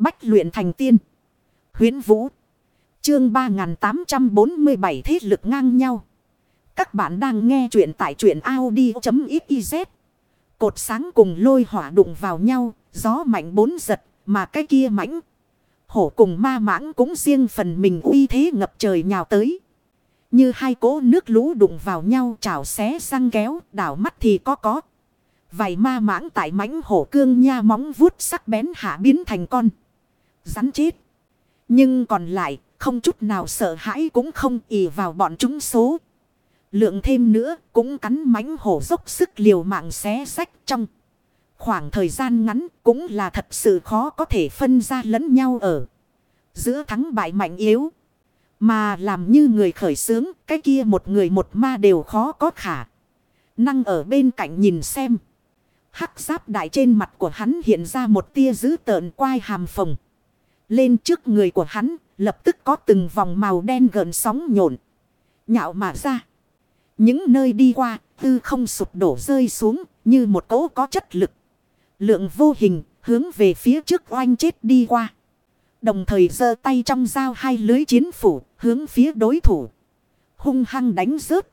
Bách luyện thành tiên. Huyến Vũ. Chương 3847 thế lực ngang nhau. Các bạn đang nghe truyện tại truyện Audi.xyz. Cột sáng cùng lôi hỏa đụng vào nhau, gió mạnh bốn giật, mà cái kia mãnh. Hổ cùng ma mãng cũng riêng phần mình uy thế ngập trời nhào tới. Như hai cỗ nước lũ đụng vào nhau chảo xé răng kéo, đảo mắt thì có có. Vài ma mãng tại mãnh hổ cương nha móng vuốt sắc bén hạ biến thành con. Rắn chết. Nhưng còn lại, không chút nào sợ hãi cũng không ỉ vào bọn chúng số. Lượng thêm nữa, cũng cắn mánh hổ dốc sức liều mạng xé sách trong. Khoảng thời gian ngắn cũng là thật sự khó có thể phân ra lẫn nhau ở. Giữa thắng bại mạnh yếu. Mà làm như người khởi sướng, cái kia một người một ma đều khó có khả. Năng ở bên cạnh nhìn xem. Hắc giáp đại trên mặt của hắn hiện ra một tia dữ tợn quai hàm phồng. Lên trước người của hắn, lập tức có từng vòng màu đen gợn sóng nhộn. Nhạo mà ra. Những nơi đi qua, tư không sụp đổ rơi xuống, như một cỗ có chất lực. Lượng vô hình, hướng về phía trước oanh chết đi qua. Đồng thời giơ tay trong dao hai lưới chiến phủ, hướng phía đối thủ. Hung hăng đánh rớt.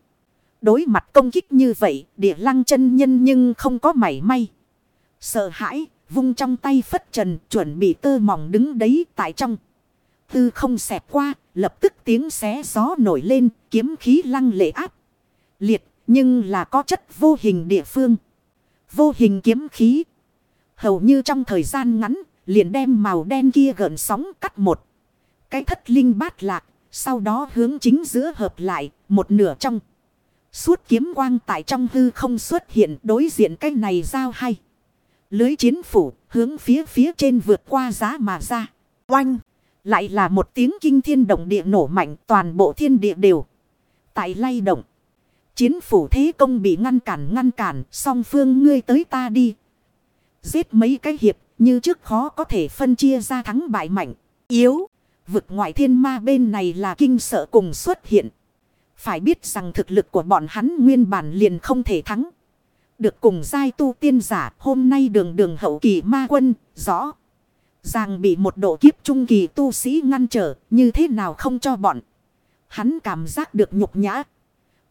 Đối mặt công kích như vậy, địa lăng chân nhân nhưng không có mảy may. Sợ hãi, vung trong tay phất trần, chuẩn bị tơ mỏng đứng đấy tại trong. Tư không xẹp qua, lập tức tiếng xé gió nổi lên, kiếm khí lăng lệ áp. Liệt, nhưng là có chất vô hình địa phương. Vô hình kiếm khí. Hầu như trong thời gian ngắn, liền đem màu đen kia gợn sóng cắt một. Cái thất linh bát lạc, sau đó hướng chính giữa hợp lại, một nửa trong. Suốt kiếm quang tại trong hư không xuất hiện đối diện cái này giao hay. Lưới chiến phủ hướng phía phía trên vượt qua giá mà ra. Oanh! Lại là một tiếng kinh thiên động địa nổ mạnh toàn bộ thiên địa đều. Tại lay động. Chiến phủ thế công bị ngăn cản ngăn cản song phương ngươi tới ta đi. Giết mấy cái hiệp như trước khó có thể phân chia ra thắng bại mạnh, yếu. Vực ngoại thiên ma bên này là kinh sợ cùng xuất hiện. Phải biết rằng thực lực của bọn hắn nguyên bản liền không thể thắng. Được cùng giai tu tiên giả hôm nay đường đường hậu kỳ ma quân, rõ. Rằng bị một độ kiếp trung kỳ tu sĩ ngăn trở như thế nào không cho bọn. Hắn cảm giác được nhục nhã.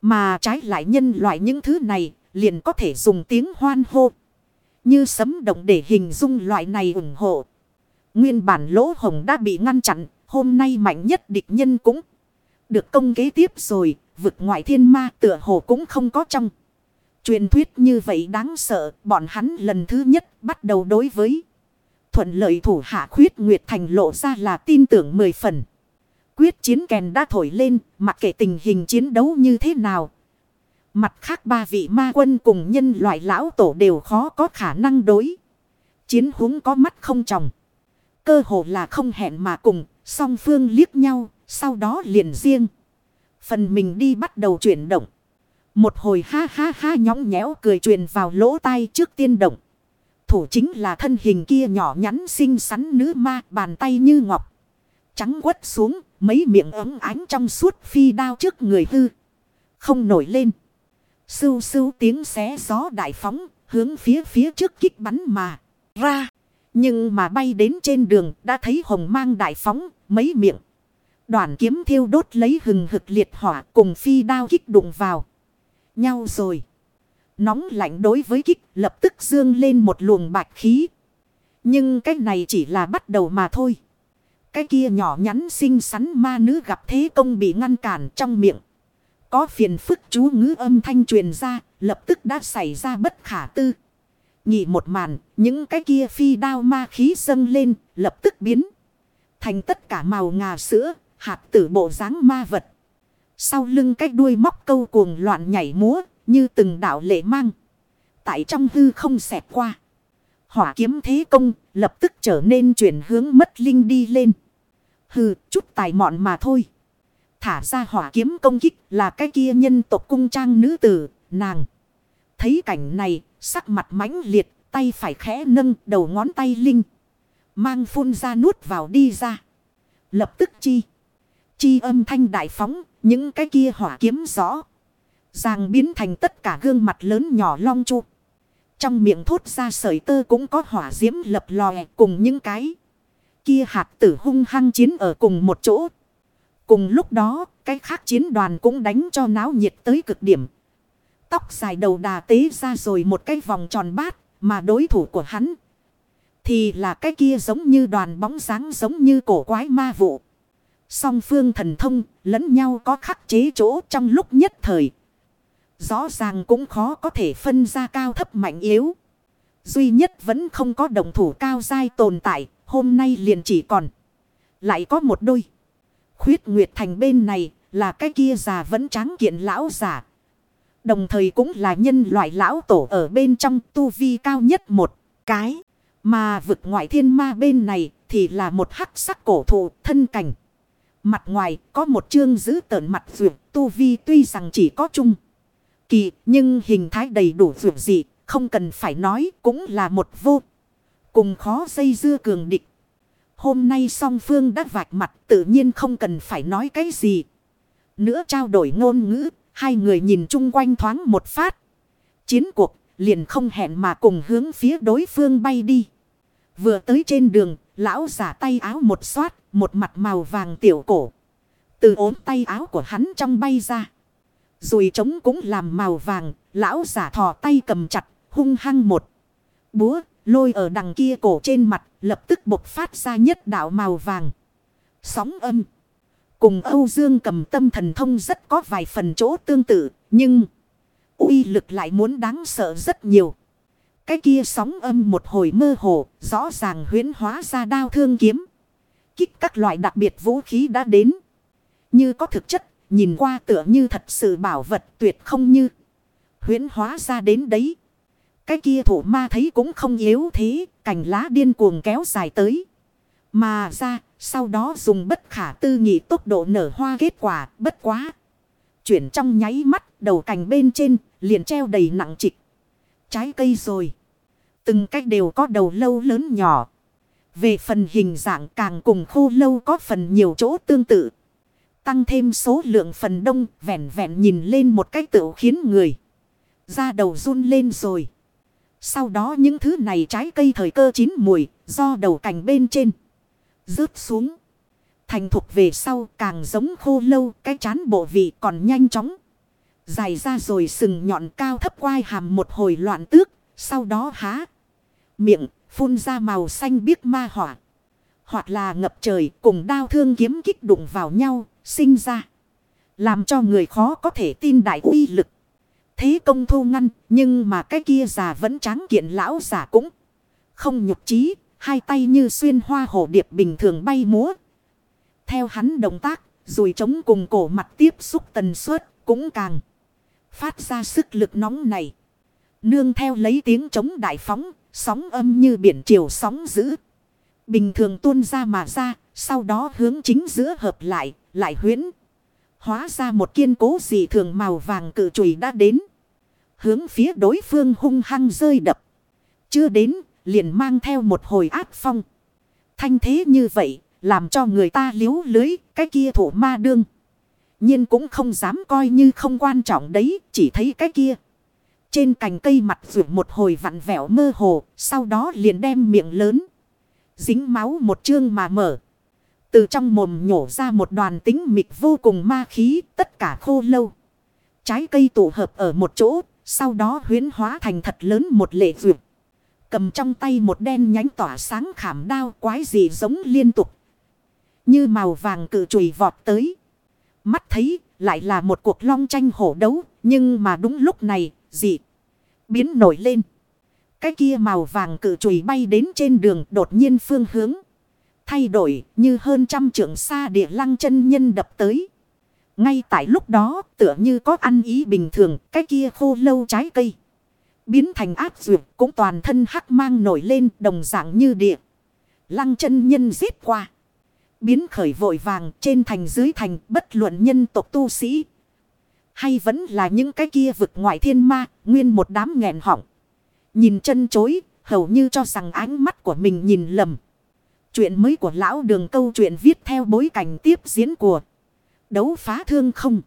Mà trái lại nhân loại những thứ này liền có thể dùng tiếng hoan hô. Như sấm động để hình dung loại này ủng hộ. Nguyên bản lỗ hồng đã bị ngăn chặn. Hôm nay mạnh nhất địch nhân cũng được công kế tiếp rồi. Vực ngoại thiên ma tựa hồ cũng không có trong. Truyền thuyết như vậy đáng sợ. Bọn hắn lần thứ nhất bắt đầu đối với. Thuận lợi thủ hạ khuyết Nguyệt Thành lộ ra là tin tưởng mười phần. Quyết chiến kèn đã thổi lên. Mặc kệ tình hình chiến đấu như thế nào. Mặt khác ba vị ma quân cùng nhân loại lão tổ đều khó có khả năng đối. Chiến húng có mắt không tròng. Cơ hồ là không hẹn mà cùng, song phương liếc nhau, sau đó liền riêng. Phần mình đi bắt đầu chuyển động. Một hồi ha ha ha nhõng nhẽo cười truyền vào lỗ tai trước tiên động. Thủ chính là thân hình kia nhỏ nhắn xinh xắn nữ ma bàn tay như ngọc. Trắng quất xuống, mấy miệng ấm ánh trong suốt phi đao trước người hư. Không nổi lên. Sưu sưu tiếng xé gió đại phóng, hướng phía phía trước kích bắn mà ra. Nhưng mà bay đến trên đường đã thấy hồng mang đại phóng, mấy miệng. Đoàn kiếm thiêu đốt lấy hừng hực liệt hỏa cùng phi đao kích đụng vào nhau rồi. Nóng lạnh đối với kích lập tức dương lên một luồng bạch khí. Nhưng cái này chỉ là bắt đầu mà thôi. Cái kia nhỏ nhắn xinh xắn ma nữ gặp thế công bị ngăn cản trong miệng. Có phiền phức chú ngữ âm thanh truyền ra, lập tức đã xảy ra bất khả tư. Nhị một màn, những cái kia phi đao ma khí dâng lên, lập tức biến. Thành tất cả màu ngà sữa, hạt tử bộ dáng ma vật. Sau lưng cái đuôi móc câu cuồng loạn nhảy múa, như từng đạo lệ mang. Tại trong hư không xẹt qua. Hỏa kiếm thế công, lập tức trở nên chuyển hướng mất linh đi lên. Hừ, chút tài mọn mà thôi. Thả ra hỏa kiếm công kích là cái kia nhân tộc cung trang nữ tử, nàng. Thấy cảnh này, sắc mặt mãnh liệt, tay phải khẽ nâng đầu ngón tay linh. Mang phun ra nuốt vào đi ra. Lập tức chi. Chi âm thanh đại phóng, những cái kia hỏa kiếm rõ. Ràng biến thành tất cả gương mặt lớn nhỏ long chu. Trong miệng thốt ra sợi tơ cũng có hỏa diễm lập lòe cùng những cái. kia hạt tử hung hăng chiến ở cùng một chỗ. Cùng lúc đó, cái khác chiến đoàn cũng đánh cho náo nhiệt tới cực điểm. Tóc dài đầu đà tế ra rồi một cái vòng tròn bát, mà đối thủ của hắn. Thì là cái kia giống như đoàn bóng dáng giống như cổ quái ma vụ. Song phương thần thông, lẫn nhau có khắc chế chỗ trong lúc nhất thời. Rõ ràng cũng khó có thể phân ra cao thấp mạnh yếu. Duy nhất vẫn không có đồng thủ cao dai tồn tại. Hôm nay liền chỉ còn. Lại có một đôi. Khuyết Nguyệt Thành bên này là cái kia già vẫn tráng kiện lão giả. Đồng thời cũng là nhân loại lão tổ ở bên trong tu vi cao nhất một cái. Mà vực ngoại thiên ma bên này thì là một hắc sắc cổ thụ thân cảnh. Mặt ngoài có một chương giữ tợn mặt vượt tu vi tuy rằng chỉ có chung. Kỳ nhưng hình thái đầy đủ vượt gì không cần phải nói cũng là một vô. Cùng khó dây dưa cường địch. Hôm nay song phương đã vạch mặt tự nhiên không cần phải nói cái gì. Nữa trao đổi ngôn ngữ, hai người nhìn chung quanh thoáng một phát. Chiến cuộc liền không hẹn mà cùng hướng phía đối phương bay đi. Vừa tới trên đường, lão giả tay áo một xoát, một mặt màu vàng tiểu cổ. Từ ốm tay áo của hắn trong bay ra. Rùi trống cũng làm màu vàng, lão giả thò tay cầm chặt, hung hăng một. Búa, lôi ở đằng kia cổ trên mặt, lập tức bộc phát ra nhất đạo màu vàng. Sóng âm. Cùng Âu Dương cầm tâm thần thông rất có vài phần chỗ tương tự, nhưng uy lực lại muốn đáng sợ rất nhiều. Cái kia sóng âm một hồi mơ hồ, rõ ràng huyến hóa ra đao thương kiếm. Kích các loại đặc biệt vũ khí đã đến. Như có thực chất, nhìn qua tựa như thật sự bảo vật tuyệt không như. Huyến hóa ra đến đấy. Cái kia thủ ma thấy cũng không yếu thế, cành lá điên cuồng kéo dài tới. Mà ra, sau đó dùng bất khả tư nghị tốc độ nở hoa kết quả, bất quá. Chuyển trong nháy mắt, đầu cành bên trên, liền treo đầy nặng trịch. Trái cây rồi. Từng cách đều có đầu lâu lớn nhỏ. Về phần hình dạng càng cùng khô lâu có phần nhiều chỗ tương tự. Tăng thêm số lượng phần đông, vẹn vẹn nhìn lên một cách tự khiến người. da đầu run lên rồi. Sau đó những thứ này trái cây thời cơ chín mùi, do đầu cành bên trên. Rớt xuống. Thành thục về sau, càng giống khô lâu, cái chán bộ vị còn nhanh chóng. Dài ra rồi sừng nhọn cao thấp quai hàm một hồi loạn tước. Sau đó há. Miệng phun ra màu xanh biếc ma hỏa. Hoặc là ngập trời cùng đao thương kiếm kích đụng vào nhau sinh ra. Làm cho người khó có thể tin đại uy lực. Thế công thu ngăn nhưng mà cái kia già vẫn tráng kiện lão giả cũng không nhục trí. Hai tay như xuyên hoa hổ điệp bình thường bay múa. Theo hắn động tác, rồi chống cùng cổ mặt tiếp xúc tần suất cũng càng phát ra sức lực nóng này. Nương theo lấy tiếng chống đại phóng, sóng âm như biển chiều sóng dữ. Bình thường tuôn ra mà ra, sau đó hướng chính giữa hợp lại, lại huyễn. Hóa ra một kiên cố dị thường màu vàng cự chùy đã đến. Hướng phía đối phương hung hăng rơi đập. Chưa đến, liền mang theo một hồi áp phong. Thanh thế như vậy, làm cho người ta liếu lưới, cái kia thủ ma đương. nhiên cũng không dám coi như không quan trọng đấy, chỉ thấy cái kia. Trên cành cây mặt rượu một hồi vặn vẹo mơ hồ, sau đó liền đem miệng lớn. Dính máu một chương mà mở. Từ trong mồm nhổ ra một đoàn tính mịt vô cùng ma khí, tất cả khô lâu. Trái cây tụ hợp ở một chỗ, sau đó huyến hóa thành thật lớn một lệ rượu. Cầm trong tay một đen nhánh tỏa sáng khảm đao quái gì giống liên tục. Như màu vàng cự chùi vọt tới. Mắt thấy lại là một cuộc long tranh hổ đấu. Nhưng mà đúng lúc này dị biến nổi lên. Cái kia màu vàng cự chùy bay đến trên đường đột nhiên phương hướng. Thay đổi như hơn trăm trượng xa địa lăng chân nhân đập tới. Ngay tại lúc đó tựa như có ăn ý bình thường, cái kia khô lâu trái cây. Biến thành áp dược cũng toàn thân hắc mang nổi lên đồng dạng như địa. Lăng chân nhân giết qua. Biến khởi vội vàng trên thành dưới thành bất luận nhân tộc tu sĩ. Hay vẫn là những cái kia vực ngoại thiên ma, nguyên một đám nghẹn họng. Nhìn chân chối, hầu như cho rằng ánh mắt của mình nhìn lầm. Chuyện mới của lão đường câu chuyện viết theo bối cảnh tiếp diễn của đấu phá thương không.